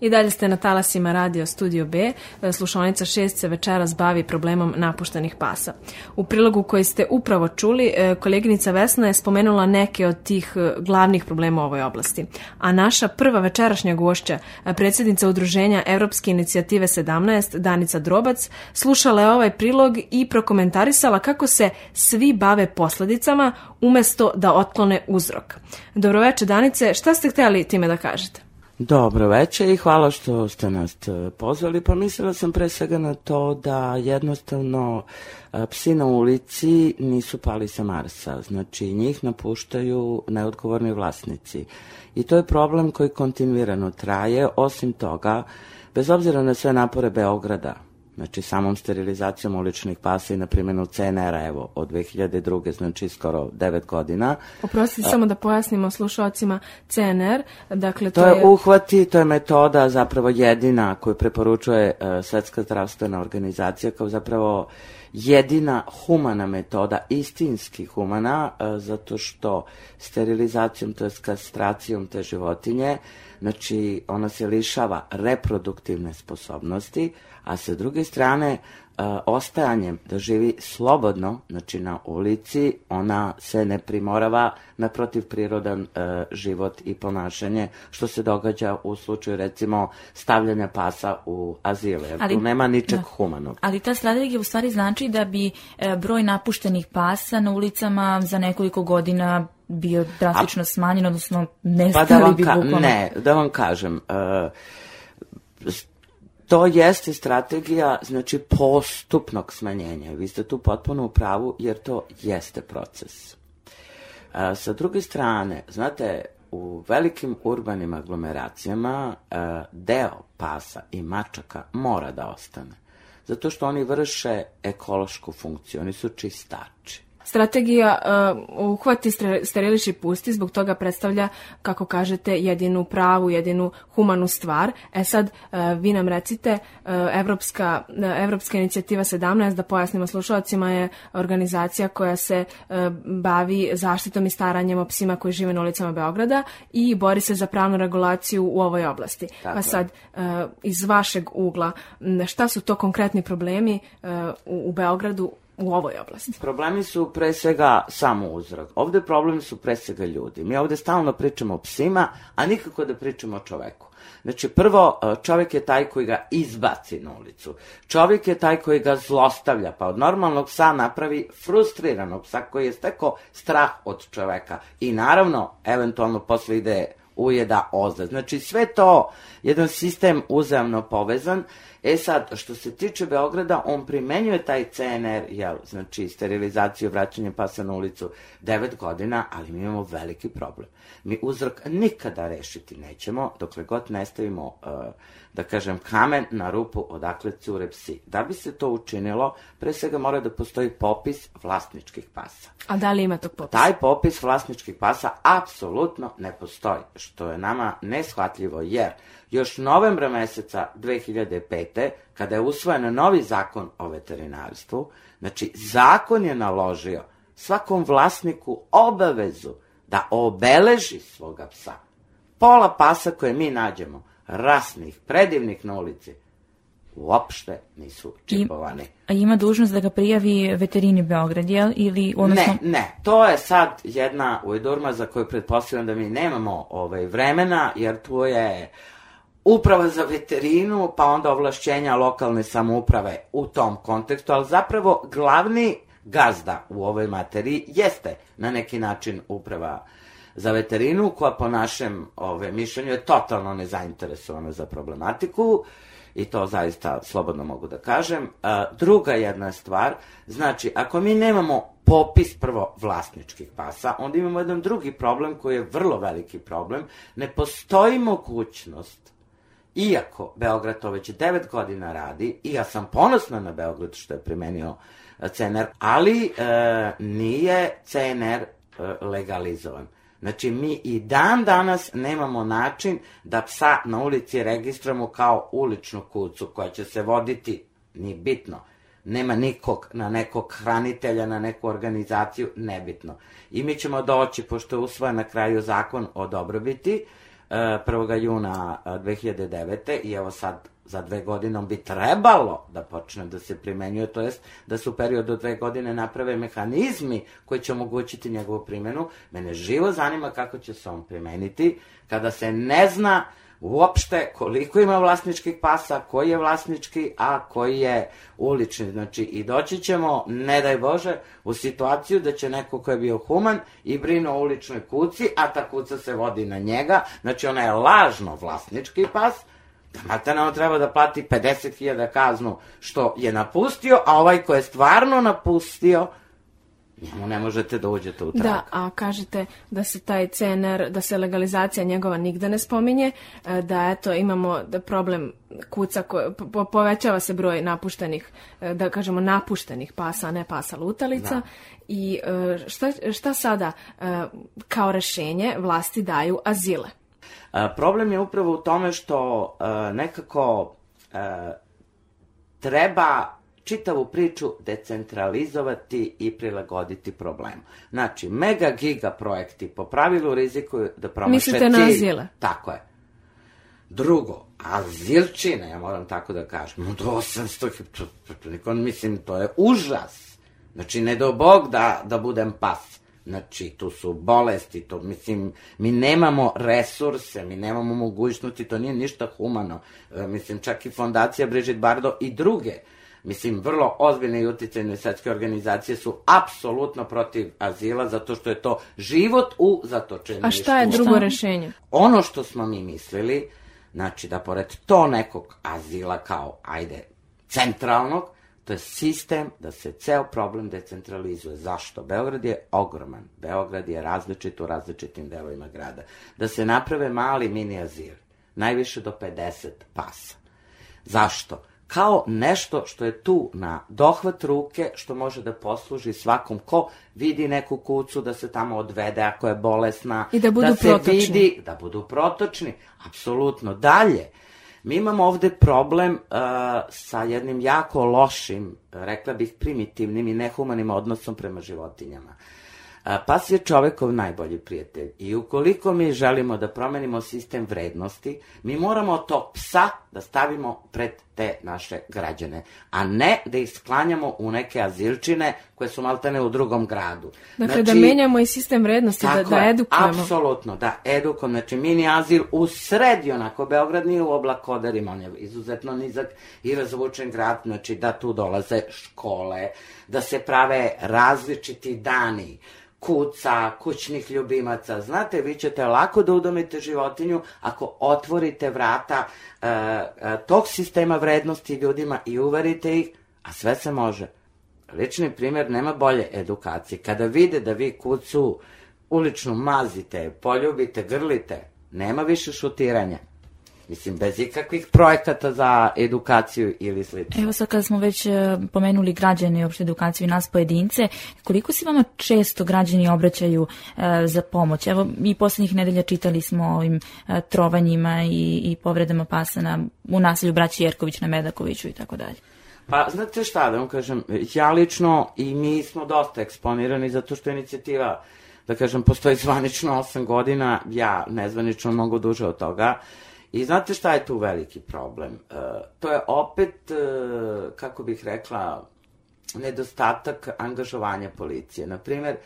I dalje ste na talasima radio Studio B. E, slušalnica 6 se večeras bavi problemom napuštenih pasa. U prilogu koji ste upravo čuli, e, koleginica Vesna je spomenula neke od tih e, glavnih problema u ovoj oblasti. A naša prva večerašnja gošća, predsjednica udruženja Evropske inicijative 17, Danica Drobac, slušala je ovaj prilog i prokomentarisala kako se svi bave posledicama umesto da otklone uzrok. Dobroveče Danice, šta ste htjeli time da kažete? Dobro večer i hvala što ste nas e, pozvali. Pa mislila sam pre svega na to da jednostavno e, psi na ulici nisu pali sa Marsa. Znači njih napuštaju neodgovorni vlasnici. I to je problem koji kontinuirano traje. Osim toga, bez obzira na sve napore Beograda, znači samom sterilizacijom uličnih pasa i na primjenu CNR-a, evo, od 2002. znači skoro 9 godina. Oprostite, samo da pojasnimo slušalcima CNR, dakle to, to je... uhvati, to je metoda zapravo jedina koju preporučuje uh, Svetska zdravstvena organizacija kao zapravo jedina humana metoda, istinski humana, uh, zato što sterilizacijom, to je kastracijom te životinje, znači ona se lišava reproduktivne sposobnosti, a sa druge strane Uh, ostajanjem da živi slobodno, znači na ulici, ona se ne primorava na protivprirodan uh, život i ponašanje, što se događa u slučaju recimo stavljanja pasa u azile, ali, tu nema ničeg da. humanog. Ali ta strategija u stvari znači da bi uh, broj napuštenih pasa na ulicama za nekoliko godina bio drastično A, smanjen, odnosno nestali pa da bi bukvalno... Ne, da vam kažem, uh, to jeste strategija, znači, postupnog smanjenja. Vi ste tu potpuno u pravu, jer to jeste proces. A, sa druge strane, znate, u velikim urbanim aglomeracijama a, deo pasa i mačaka mora da ostane. Zato što oni vrše ekološku funkciju, oni su čistači. Strategija uh, uhvati, steriliši, pusti, zbog toga predstavlja, kako kažete, jedinu pravu, jedinu humanu stvar. E sad, uh, vi nam recite, uh, Evropska, uh, Evropska inicijativa 17, da pojasnimo slušalcima, je organizacija koja se uh, bavi zaštitom i staranjem o psima koji žive na ulicama Beograda i bori se za pravnu regulaciju u ovoj oblasti. Tako pa sad, uh, iz vašeg ugla, šta su to konkretni problemi uh, u, u Beogradu u ovoj oblasti? Problemi su pre svega samo uzrok. Ovde problemi su pre svega ljudi. Mi ovde stalno pričamo o psima, a nikako da pričamo o čoveku. Znači, prvo, e, čovjek je taj koji ga izbaci na ulicu. Čovjek je taj koji ga zlostavlja, pa od normalnog psa napravi frustriranog psa koji je stekao strah od čoveka. I naravno, eventualno posle ide ujeda ozda. Znači, sve to, jedan sistem uzajamno povezan, E sad, što se tiče Beograda, on primenjuje taj CNR, jel, znači sterilizaciju, vraćanje pasa na ulicu, 9 godina, ali mi imamo veliki problem. Mi uzrok nikada rešiti nećemo, dokle god ne stavimo, uh, da kažem, kamen na rupu odakle cure psi. Da bi se to učinilo, pre svega mora da postoji popis vlasničkih pasa. A da li ima tog popisa? Taj popis vlasničkih pasa apsolutno ne postoji, što je nama neshvatljivo, jer još novembra meseca 2005. kada je usvojen novi zakon o veterinarstvu, znači zakon je naložio svakom vlasniku obavezu da obeleži svoga psa. Pola pasa koje mi nađemo, rasnih, predivnih na ulici, uopšte nisu čipovani. I, a ima dužnost da ga prijavi veterini Beograd, jel? Ili, odnosno... Ne, ne, to je sad jedna ujdurma za koju pretpostavljam da mi nemamo ovaj, vremena, jer tu je uprava za veterinu, pa onda ovlašćenja lokalne samouprave u tom kontekstu, ali zapravo glavni gazda u ovoj materiji jeste na neki način uprava za veterinu, koja po našem ove, mišljenju je totalno nezainteresovana za problematiku i to zaista slobodno mogu da kažem. A, druga jedna stvar, znači, ako mi nemamo popis prvo vlasničkih pasa, onda imamo jedan drugi problem koji je vrlo veliki problem. Ne postoji mogućnost Iako Beograd to već 9 godina radi, i ja sam ponosna na Beograd što je primenio e, CNR, ali e, nije CNR e, legalizovan. Znači, mi i dan danas nemamo način da psa na ulici registrujemo kao uličnu kucu koja će se voditi, ni bitno, nema nikog, na nekog hranitelja, na neku organizaciju, nebitno. I mi ćemo doći, pošto je usvojen na kraju zakon o dobrobiti, 1. juna 2009. i evo sad za dve godine bi trebalo da počne da se primenjuje, to jest da se u periodu dve godine naprave mehanizmi koji će omogućiti njegovu primjenu. Mene živo zanima kako će se on primeniti kada se ne zna uopšte koliko ima vlasničkih pasa, koji je vlasnički, a koji je ulični. Znači, i doći ćemo, ne daj Bože, u situaciju da će neko ko je bio human i brino o uličnoj kuci, a ta kuca se vodi na njega, znači ona je lažno vlasnički pas, da Matana treba da plati 50.000 kaznu što je napustio, a ovaj ko je stvarno napustio, njemu ne možete da uđete u trak. Da, a kažete da se taj CNR, da se legalizacija njegova nigde ne spominje, e, da eto imamo da problem kuca, ko, po, povećava se broj napuštenih, e, da kažemo napuštenih pasa, ne pasa lutalica. Da. I e, šta, šta sada kao rešenje vlasti daju azile? Problem je upravo u tome što nekako treba čitavu priču decentralizovati i prilagoditi problemu. Znači, mega giga projekti po pravilu rizikuju da promaše Mislite na azile? Tako je. Drugo, azilčine, ja moram tako da kažem, od 800, to, to, mislim, to je užas. Znači, ne do Bog da, da budem pas. Znači, tu su bolesti, to, mislim, mi nemamo resurse, mi nemamo mogućnosti, to nije ništa humano. E, mislim, čak i fondacija Brigitte Bardo i druge Mislim, vrlo ozbiljne i uticajne svetske organizacije su apsolutno protiv azila, zato što je to život u zatočeništu. A šta je drugo rešenje? Ono što smo mi mislili, znači da pored to nekog azila kao, ajde, centralnog, to je sistem da se ceo problem decentralizuje. Zašto? Beograd je ogroman. Beograd je različit u različitim delovima grada. Da se naprave mali mini azil, najviše do 50 pasa. Zašto? Kao nešto što je tu na dohvat ruke, što može da posluži svakom ko vidi neku kucu da se tamo odvede ako je bolesna. I da budu da protočni. Vidi, da budu protočni, apsolutno. Dalje, mi imamo ovde problem uh, sa jednim jako lošim, rekla bih primitivnim i nehumanim odnosom prema životinjama. Pas je čovekov najbolji prijatelj i ukoliko mi želimo da promenimo sistem vrednosti, mi moramo to psa da stavimo pred te naše građane, a ne da ih sklanjamo u neke azilčine koje su maltene u drugom gradu. Dakle, da znači, da menjamo i sistem vrednosti, da, da edukujemo. Apsolutno, da edukujemo. Znači, mini azil u sredi, onako, Beograd nije u oblakodarima, on je izuzetno nizak i razvučen grad, znači da tu dolaze škole, da se prave različiti dani, kuca, kućnih ljubimaca. Znate, vi ćete lako da udomite životinju ako otvorite vrata e, e, tog sistema vrednosti ljudima i uverite ih, a sve se može. Lični primjer nema bolje edukacije. Kada vide da vi kucu uličnu mazite, poljubite, grlite, nema više šutiranja. Mislim, bez ikakvih projekata za edukaciju ili slično. Evo sad kada smo već e, pomenuli građane i opšte edukaciju i nas pojedince, koliko se vama često građani obraćaju e, za pomoć? Evo, mi poslednjih nedelja čitali smo o ovim e, trovanjima i, i povredama pasana u naselju braći Jerković na Medakoviću i tako dalje. Pa, znate šta da vam kažem, ja lično i mi smo dosta eksponirani zato što inicijativa da kažem, postoji zvanično 8 godina, ja nezvanično mnogo duže od toga. I znate šta je tu veliki problem? E, to je opet, e, kako bih rekla, nedostatak angažovanja policije. Naprimer,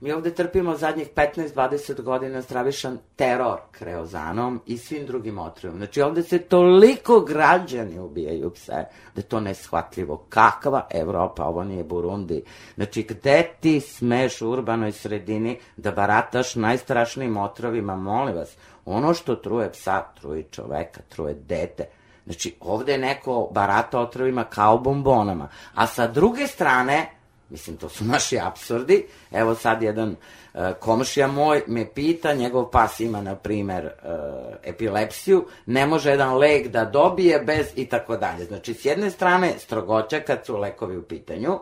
mi ovde trpimo zadnjih 15-20 godina stravišan teror kreozanom i svim drugim otrovima. Znači, ovde se toliko građani ubijaju pse, da je to neshvatljivo. Kakva Evropa, ovo nije Burundi. Znači, gde ti smeš u urbanoj sredini da barataš najstrašnijim otrovima, molim vas, Ono što truje psa, truje čoveka, truje dete. Znači, ovde je neko barata otrovima kao bombonama. A sa druge strane, mislim, to su naši absurdi, evo sad jedan uh, komšija moj me pita, njegov pas ima, na primer, uh, epilepsiju, ne može jedan lek da dobije bez i tako dalje. Znači, s jedne strane, strogoća kad su lekovi u pitanju,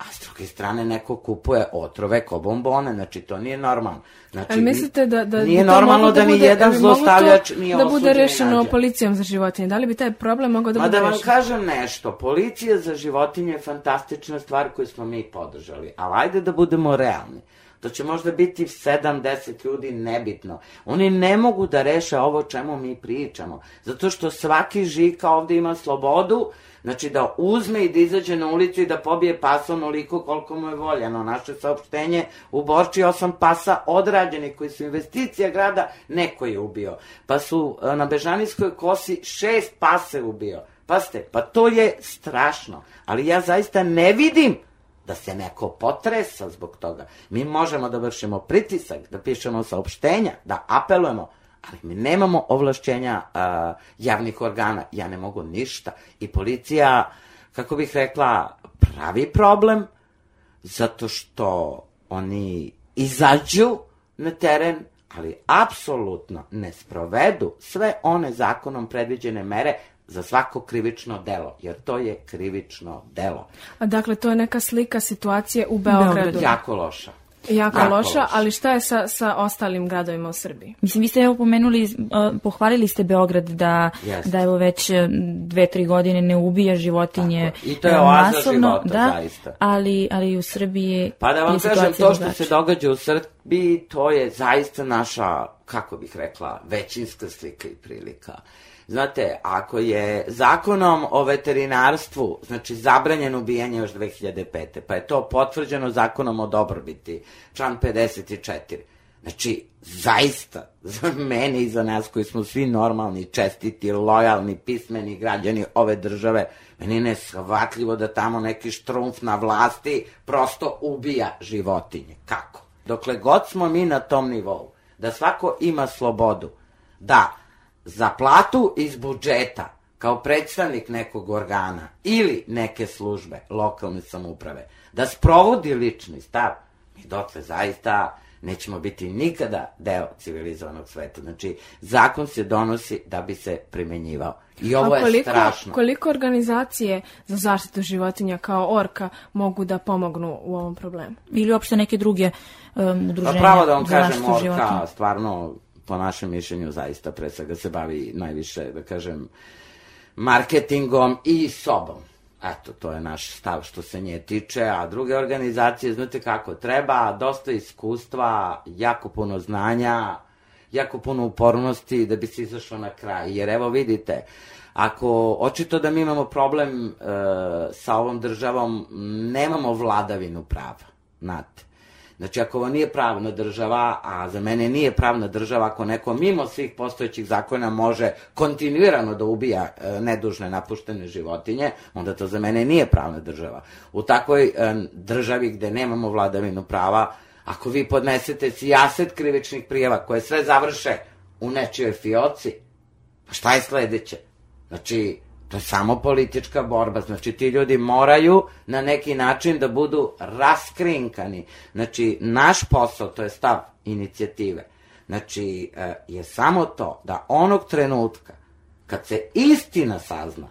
a s druge strane neko kupuje otrove ko bombone, znači to nije normalno. Znači, Ali mislite da, da nije normalno da, da ni jedan zlostavljač nije da bude rešeno nađe. policijom za životinje? Da li bi taj problem mogao da Ma bude da vam rešen? kažem nešto, policija za životinje je fantastična stvar koju smo mi podržali, ali ajde da budemo realni. To će možda biti 7-10 ljudi, nebitno. Oni ne mogu da reše ovo čemu mi pričamo. Zato što svaki žika ovde ima slobodu, Znači da uzme i da izađe na ulicu i da pobije pasa onoliko koliko mu je voljeno. Naše saopštenje u Borči osam pasa odrađeni koji su investicija grada, neko je ubio. Pa su e, na Bežanijskoj kosi šest pase ubio. Paste, pa to je strašno. Ali ja zaista ne vidim da se neko potresa zbog toga. Mi možemo da vršimo pritisak, da pišemo saopštenja, da apelujemo, ali mi nemamo ovlašćenja uh, javnih organa, ja ne mogu ništa. I policija, kako bih rekla, pravi problem, zato što oni izađu na teren, ali apsolutno ne sprovedu sve one zakonom predviđene mere za svako krivično delo, jer to je krivično delo. A dakle, to je neka slika situacije u Beogradu. Beogradu. Jako loša. Jako, jako loša, loša, ali šta je sa, sa ostalim gradovima u Srbiji? Mislim, vi ste evo pomenuli, uh, pohvalili ste Beograd da, da evo već uh, dve, tri godine ne ubija životinje Tako. I to je uh, oaza masovno, života, da, zaista. Ali, ali u Srbiji Pa da vam kažem, to što se događa u Srbiji, to je zaista naša, kako bih rekla, većinska slika i prilika. Znate, ako je zakonom o veterinarstvu, znači zabranjeno ubijanje još 2005. pa je to potvrđeno zakonom o dobrobiti, član 54. Znači, zaista, za mene i za nas koji smo svi normalni, čestiti, lojalni, pismeni građani ove države, meni je neshvatljivo da tamo neki štrumf na vlasti prosto ubija životinje. Kako? Dokle god smo mi na tom nivou, da svako ima slobodu, da za platu iz budžeta kao predstavnik nekog organa ili neke službe lokalne samuprave da sprovodi lični stav, mi dotle zaista nećemo biti nikada deo civilizovanog sveta. Znači, zakon se donosi da bi se primenjivao. I ovo koliko, je strašno. Koliko organizacije za zaštitu životinja kao Orka mogu da pomognu u ovom problemu? Ili uopšte neke druge um, udruženja pa pravo da vam kažem, Orka životinja. stvarno po našem mišljenju zaista pre svega se bavi najviše, da kažem, marketingom i sobom. Eto, to je naš stav što se nje tiče, a druge organizacije, znate kako, treba dosta iskustva, jako puno znanja, jako puno upornosti da bi se izašlo na kraj. Jer evo vidite, ako očito da mi imamo problem e, sa ovom državom, nemamo vladavinu prava, znate. Znači, ako ovo nije pravna država, a za mene nije pravna država, ako neko mimo svih postojećih zakona može kontinuirano da ubija e, nedužne napuštene životinje, onda to za mene nije pravna država. U takvoj e, državi gde nemamo vladavinu prava, ako vi podnesete sijaset krivičnih prijeva koje sve završe u nečijoj fioci, pa šta je sledeće? Znači, To je samo politička borba. Znači, ti ljudi moraju na neki način da budu raskrinkani. Znači, naš posao, to je stav inicijative, znači, e, je samo to da onog trenutka kad se istina sazna,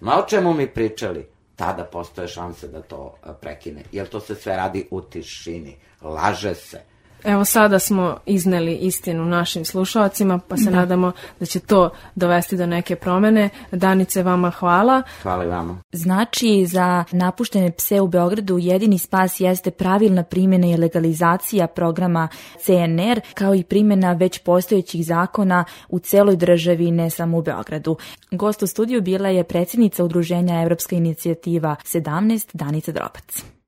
ma o čemu mi pričali, tada postoje šanse da to e, prekine. Jer to se sve radi u tišini. Laže se. Evo sada smo izneli istinu našim slušalcima, pa se da. nadamo da će to dovesti do neke promene. Danice, vama hvala. Hvala i vama. Znači, za napuštene pse u Beogradu jedini spas jeste pravilna primjena i legalizacija programa CNR, kao i primjena već postojećih zakona u celoj državi, ne samo u Beogradu. Gost u studiju bila je predsjednica udruženja Evropska inicijativa 17, Danica Drobac.